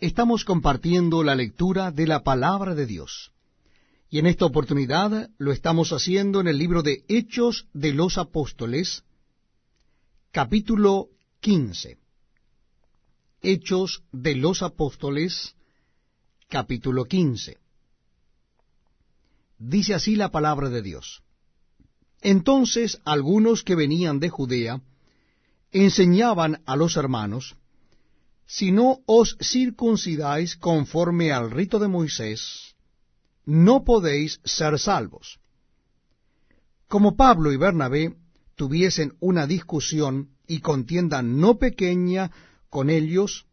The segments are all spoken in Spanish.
Estamos compartiendo la lectura de la palabra de Dios. Y en esta oportunidad lo estamos haciendo en el libro de Hechos de los Apóstoles, capítulo 15. Hechos de los Apóstoles, capítulo 15. Dice así la palabra de Dios. Entonces algunos que venían de Judea enseñaban a los hermanos, si no os circuncidáis conforme al rito de Moisés, no podéis ser salvos. Como Pablo y Bernabé tuviesen una discusión y contienda no pequeña con ellos,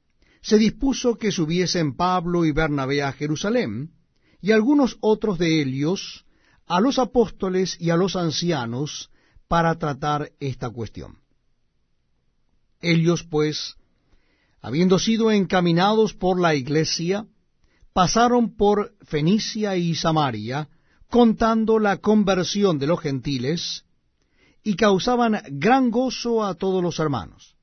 se dispuso que subiesen Pablo y Bernabé a Jerusalén, y algunos otros de ellos a los apóstoles y a los ancianos para tratar esta cuestión. Ellos, pues, habiendo sido encaminados por la iglesia, pasaron por Fenicia y Samaria, contando la conversión de los gentiles, y causaban gran gozo a todos los hermanos.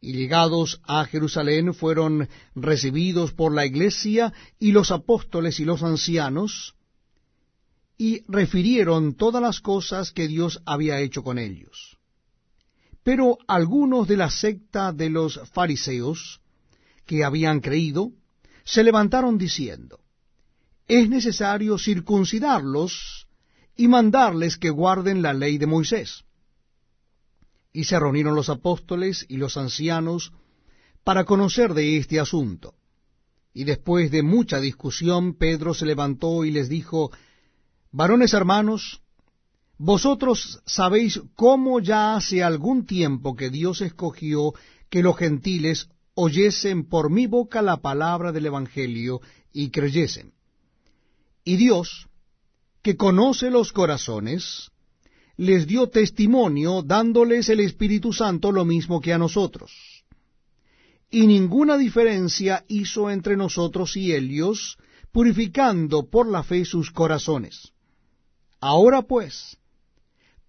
Y llegados a Jerusalén fueron recibidos por la iglesia y los apóstoles y los ancianos, y refirieron todas las cosas que Dios había hecho con ellos. Pero algunos de la secta de los fariseos, que habían creído, se levantaron diciendo, es necesario circuncidarlos y mandarles que guarden la ley de Moisés. Y se reunieron los apóstoles y los ancianos para conocer de este asunto. Y después de mucha discusión, Pedro se levantó y les dijo, Varones hermanos, vosotros sabéis cómo ya hace algún tiempo que Dios escogió que los gentiles oyesen por mi boca la palabra del Evangelio y creyesen. Y Dios, que conoce los corazones, les dio testimonio dándoles el Espíritu Santo lo mismo que a nosotros. Y ninguna diferencia hizo entre nosotros y ellos, purificando por la fe sus corazones. Ahora pues,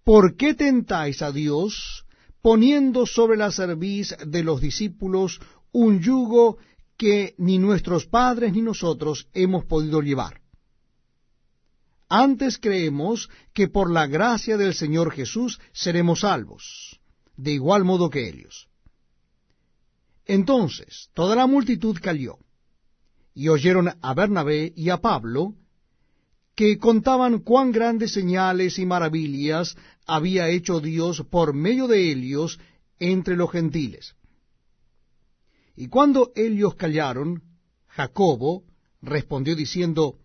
¿Por qué tentáis a Dios poniendo sobre la cerviz de los discípulos un yugo que ni nuestros padres ni nosotros hemos podido llevar? Antes creemos que por la gracia del Señor Jesús seremos salvos, de igual modo que ellos. Entonces toda la multitud cayó, y oyeron a Bernabé y a Pablo, que contaban cuán grandes señales y maravillas había hecho Dios por medio de ellos entre los gentiles. Y cuando ellos callaron, Jacobo respondió diciendo,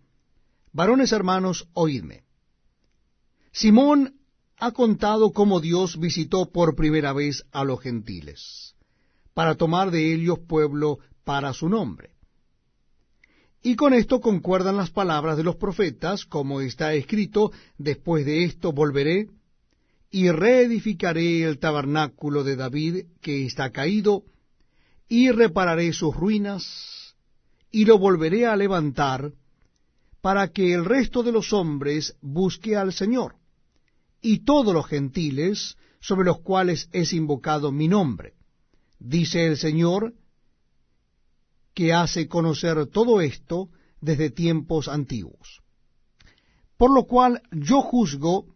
Varones hermanos, oídme. Simón ha contado cómo Dios visitó por primera vez a los gentiles, para tomar de ellos pueblo para su nombre. Y con esto concuerdan las palabras de los profetas, como está escrito, después de esto volveré y reedificaré el tabernáculo de David que está caído, y repararé sus ruinas, y lo volveré a levantar, para que el resto de los hombres busque al Señor, y todos los gentiles sobre los cuales es invocado mi nombre. Dice el Señor, que hace conocer todo esto desde tiempos antiguos. Por lo cual yo juzgo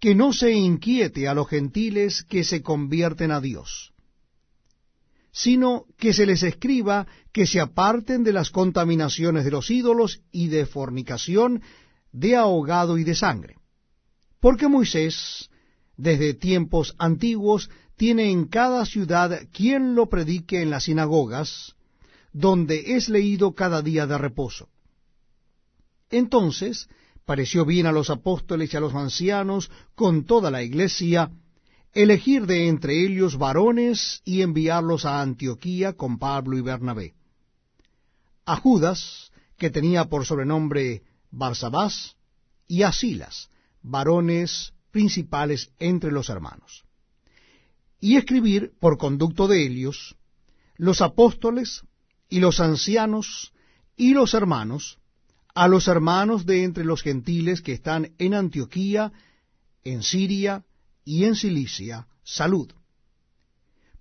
que no se inquiete a los gentiles que se convierten a Dios, sino que se les escriba que se aparten de las contaminaciones de los ídolos y de fornicación, de ahogado y de sangre. Porque Moisés, desde tiempos antiguos, tiene en cada ciudad quien lo predique en las sinagogas, donde es leído cada día de reposo. Entonces pareció bien a los apóstoles y a los ancianos, con toda la iglesia, elegir de entre ellos varones y enviarlos a Antioquía con Pablo y Bernabé. A Judas, que tenía por sobrenombre Barsabás, y a Silas, varones principales entre los hermanos. Y escribir, por conducto de ellos, los apóstoles, y los ancianos y los hermanos, a los hermanos de entre los gentiles que están en Antioquía, en Siria y en Cilicia, salud.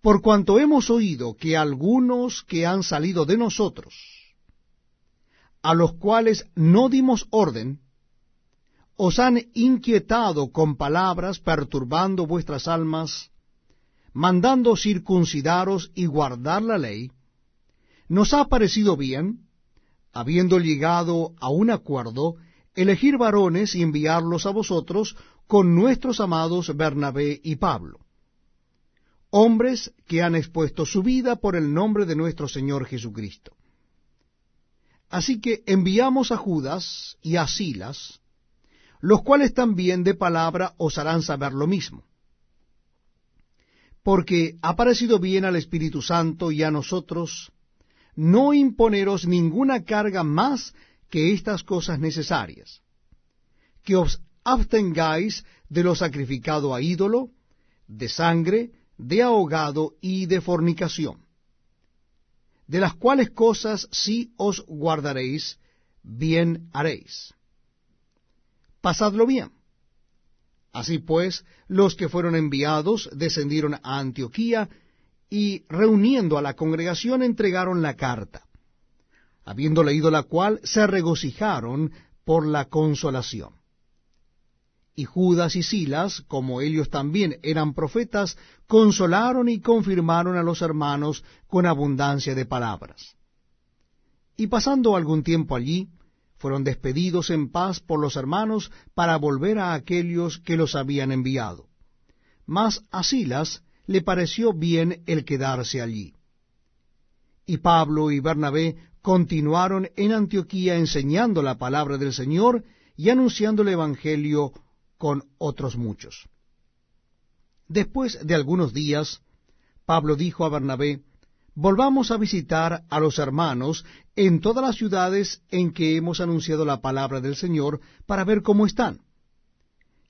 por cuanto hemos oído que algunos que han salido de nosotros, a los cuales no dimos orden, os han inquietado con palabras, perturbando vuestras almas, mandando circuncidaros y guardar la ley, nos ha parecido bien, habiendo llegado a un acuerdo, elegir varones y enviarlos a vosotros con nuestros amados Bernabé y Pablo, hombres que han expuesto su vida por el nombre de nuestro Señor Jesucristo. Así que enviamos a Judas y a Silas, los cuales también de palabra os harán saber lo mismo. Porque ha parecido bien al Espíritu Santo y a nosotros no imponeros ninguna carga más que estas cosas necesarias, que os abstengáis de lo sacrificado a ídolo, de sangre, de ahogado y de fornicación, de las cuales cosas si os guardaréis, bien haréis. Pasadlo bien. Así pues, los que fueron enviados descendieron a Antioquía y reuniendo a la congregación entregaron la carta. Habiendo leído la cual, se regocijaron por la consolación. Y Judas y Silas, como ellos también eran profetas, consolaron y confirmaron a los hermanos con abundancia de palabras. Y pasando algún tiempo allí, fueron despedidos en paz por los hermanos para volver a aquellos que los habían enviado. Mas a Silas le pareció bien el quedarse allí. Y Pablo y Bernabé continuaron en Antioquía enseñando la palabra del Señor y anunciando el Evangelio con otros muchos. Después de algunos días, Pablo dijo a Bernabé, volvamos a visitar a los hermanos en todas las ciudades en que hemos anunciado la palabra del Señor para ver cómo están.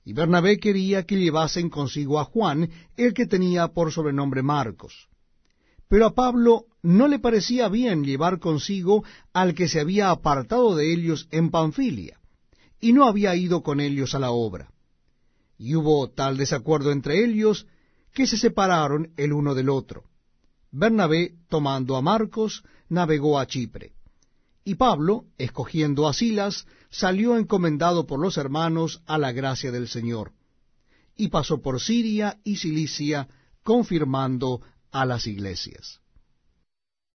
Y Bernabé quería que llevasen consigo a Juan, el que tenía por sobrenombre Marcos. Pero a Pablo no le parecía bien llevar consigo al que se había apartado de ellos en Panfilia, y no había ido con ellos a la obra. Y hubo tal desacuerdo entre ellos que se separaron el uno del otro. Bernabé, tomando a Marcos, navegó a Chipre. Y Pablo, escogiendo a Silas, salió encomendado por los hermanos a la gracia del Señor. Y pasó por Siria y Cilicia, confirmando a las iglesias.